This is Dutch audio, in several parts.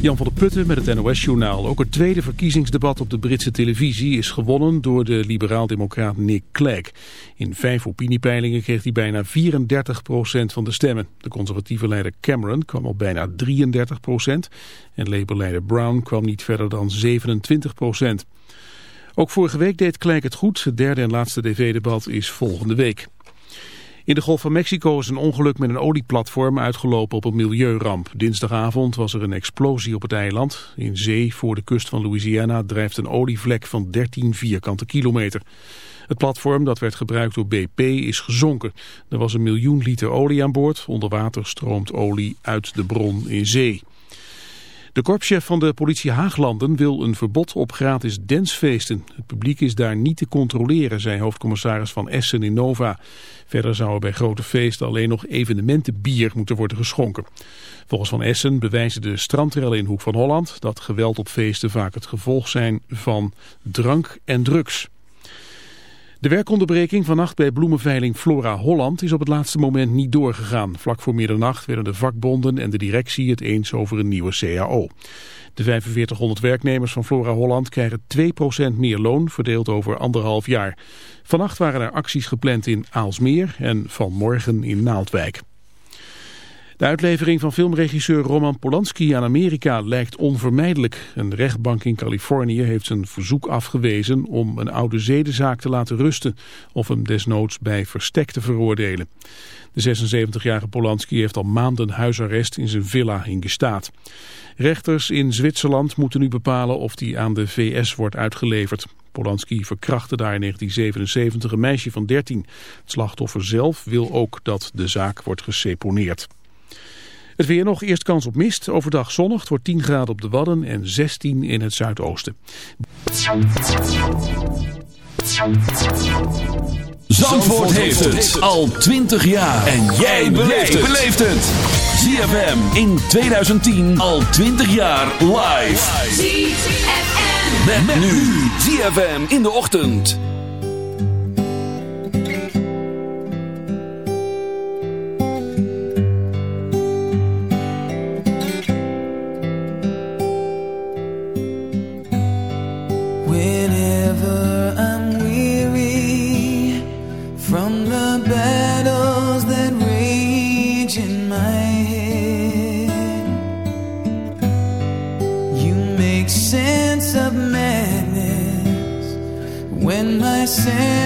Jan van der Putten met het NOS-journaal. Ook het tweede verkiezingsdebat op de Britse televisie is gewonnen door de liberaal-democraat Nick Clegg. In vijf opiniepeilingen kreeg hij bijna 34% van de stemmen. De conservatieve leider Cameron kwam op bijna 33% en Labour-leider Brown kwam niet verder dan 27% Ook vorige week deed Clegg het goed. Het derde en laatste tv-debat is volgende week. In de Golf van Mexico is een ongeluk met een olieplatform uitgelopen op een milieuramp. Dinsdagavond was er een explosie op het eiland. In zee voor de kust van Louisiana drijft een olievlek van 13 vierkante kilometer. Het platform dat werd gebruikt door BP is gezonken. Er was een miljoen liter olie aan boord. Onder water stroomt olie uit de bron in zee. De korpschef van de politie Haaglanden wil een verbod op gratis dansfeesten. Het publiek is daar niet te controleren, zei hoofdcommissaris van Essen in Nova. Verder zou er bij grote feesten alleen nog evenementenbier moeten worden geschonken. Volgens Van Essen bewijzen de strandrellen in Hoek van Holland dat geweld op feesten vaak het gevolg zijn van drank en drugs. De werkonderbreking vannacht bij bloemenveiling Flora Holland is op het laatste moment niet doorgegaan. Vlak voor middernacht werden de vakbonden en de directie het eens over een nieuwe CAO. De 4500 werknemers van Flora Holland krijgen 2% meer loon, verdeeld over anderhalf jaar. Vannacht waren er acties gepland in Aalsmeer en vanmorgen in Naaldwijk. De uitlevering van filmregisseur Roman Polanski aan Amerika lijkt onvermijdelijk. Een rechtbank in Californië heeft zijn verzoek afgewezen om een oude zedenzaak te laten rusten of hem desnoods bij verstek te veroordelen. De 76-jarige Polanski heeft al maanden huisarrest in zijn villa in Gestaat. Rechters in Zwitserland moeten nu bepalen of hij aan de VS wordt uitgeleverd. Polanski verkrachtte daar in 1977 een meisje van 13. Het slachtoffer zelf wil ook dat de zaak wordt geseponeerd. Het weer nog, eerst kans op mist. Overdag zonnig, het wordt 10 graden op de Wadden en 16 in het zuidoosten. Zandvoort heeft het al 20 jaar. En jij beleeft het. ZFM in 2010 al 20 jaar live. ZFM. Met, nu. ZFM in de ochtend. innocent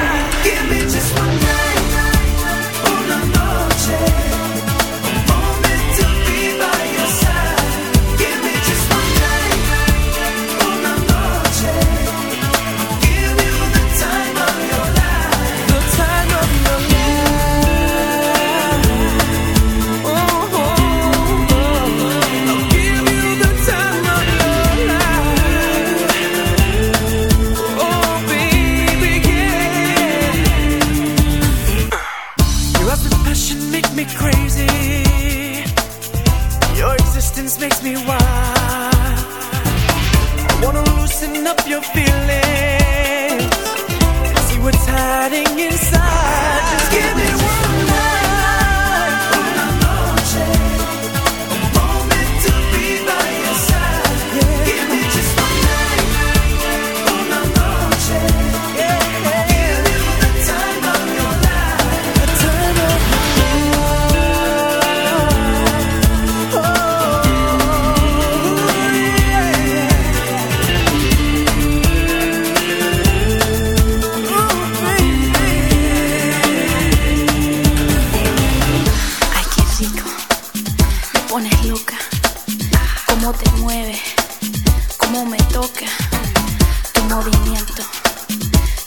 Tu movimiento.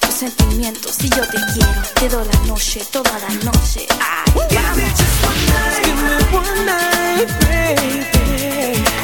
Tus sentimientos. Si yo te quiero. Quedo la noche. Toda la noche. Ay, vamos. Give me one night, baby.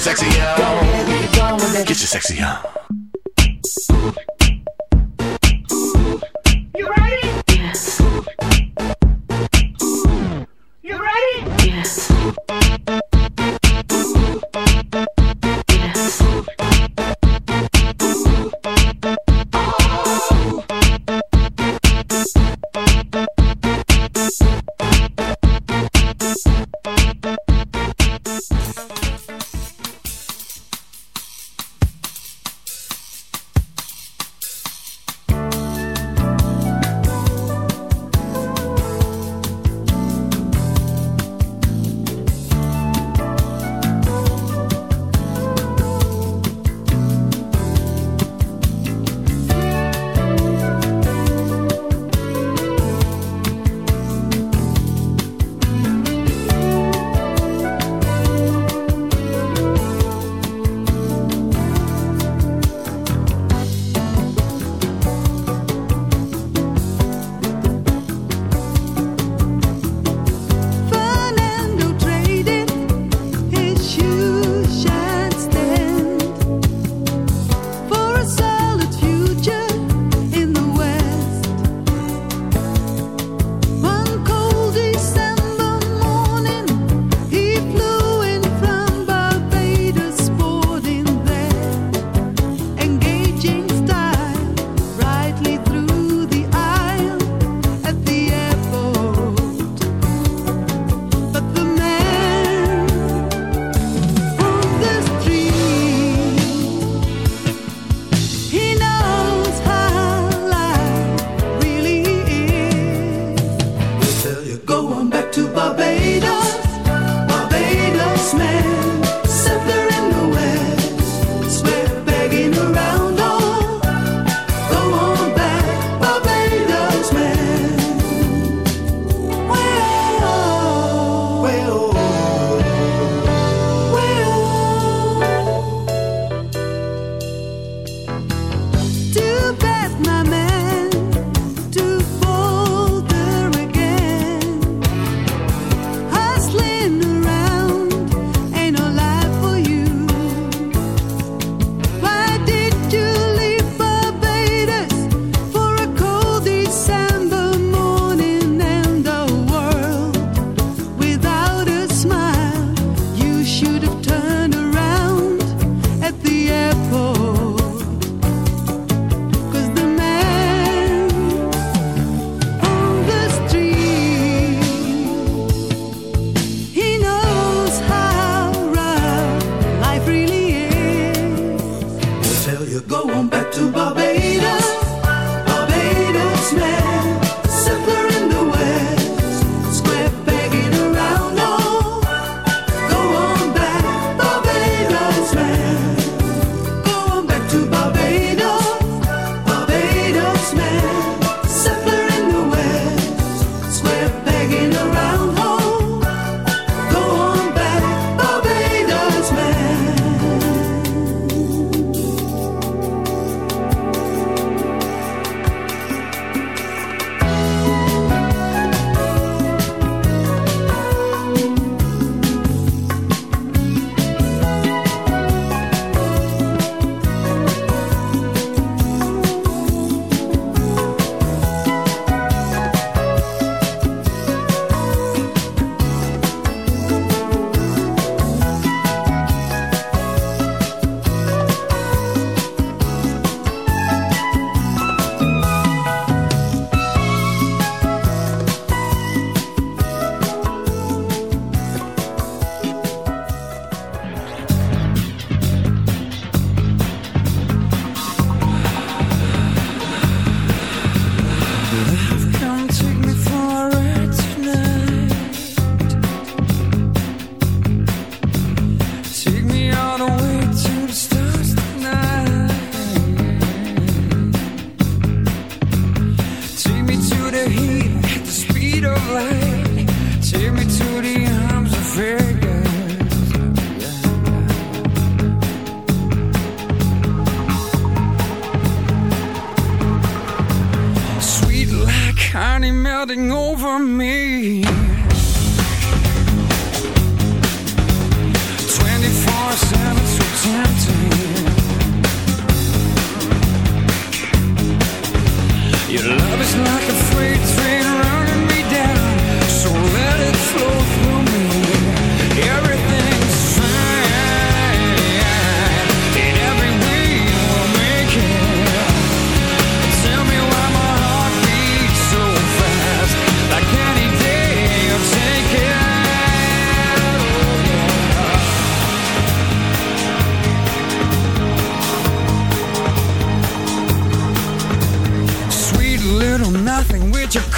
sexy on. Get your sexy on.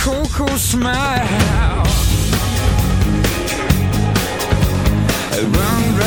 Coco smile. Around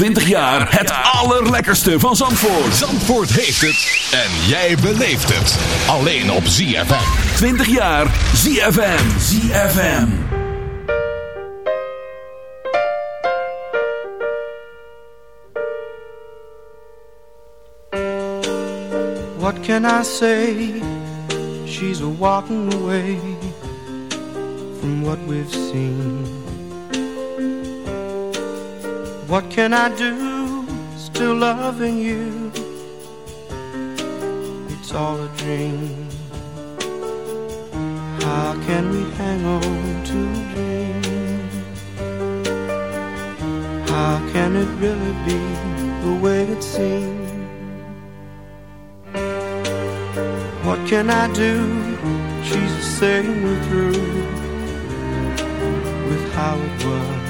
20 jaar het allerlekkerste van Zandvoort. Zandvoort heeft het. En jij beleeft het. Alleen op ZFM. 20 jaar ZFM. ZFM. What can I say? She's a walking away from what we've seen. What can I do? Still loving you. It's all a dream. How can we hang on to a dream? How can it really be the way it seems? What can I do? She's saying we're through with how it was.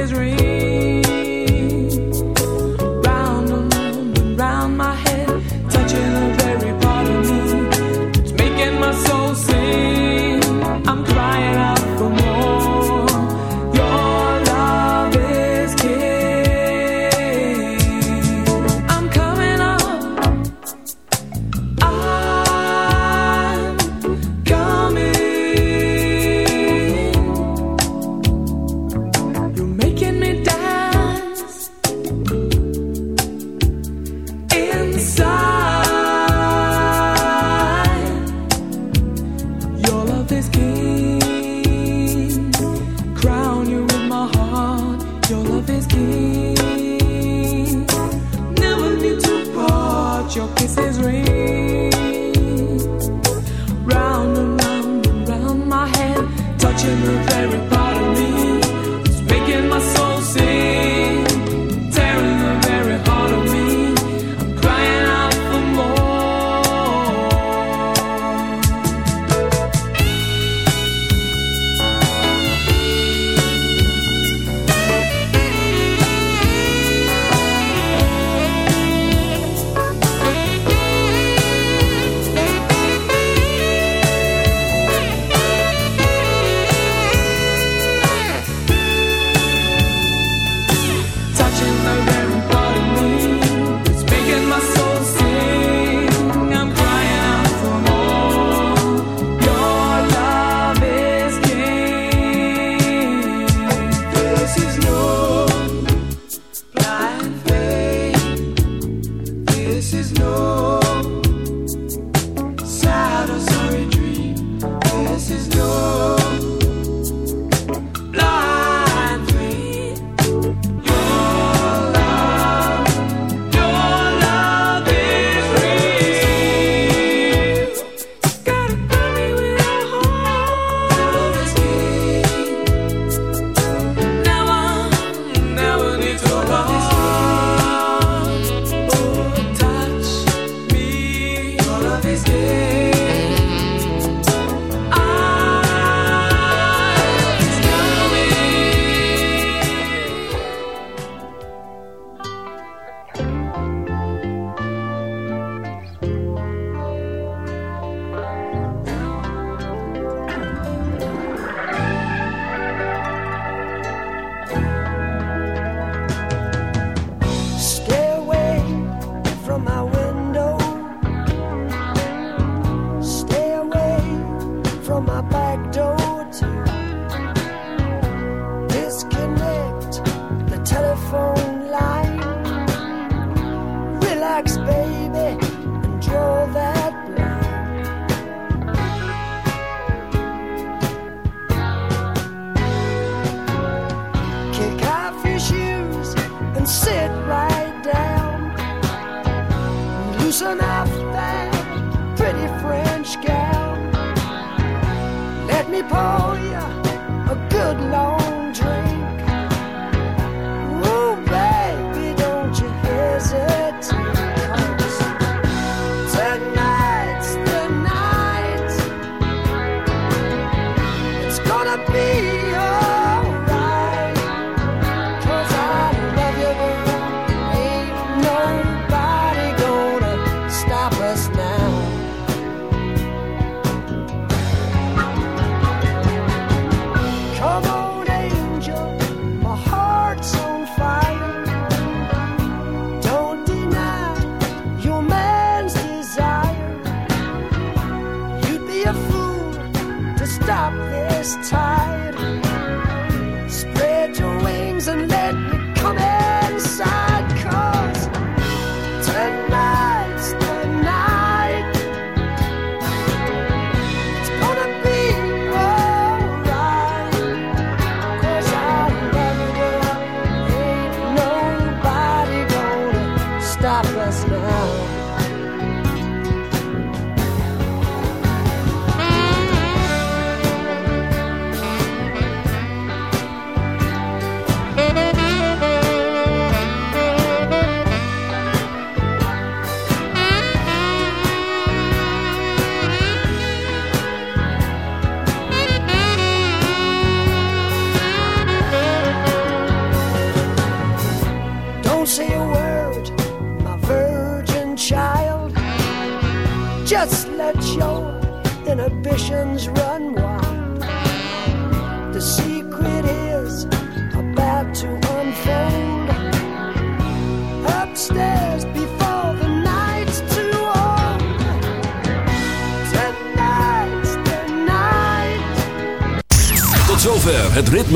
is real.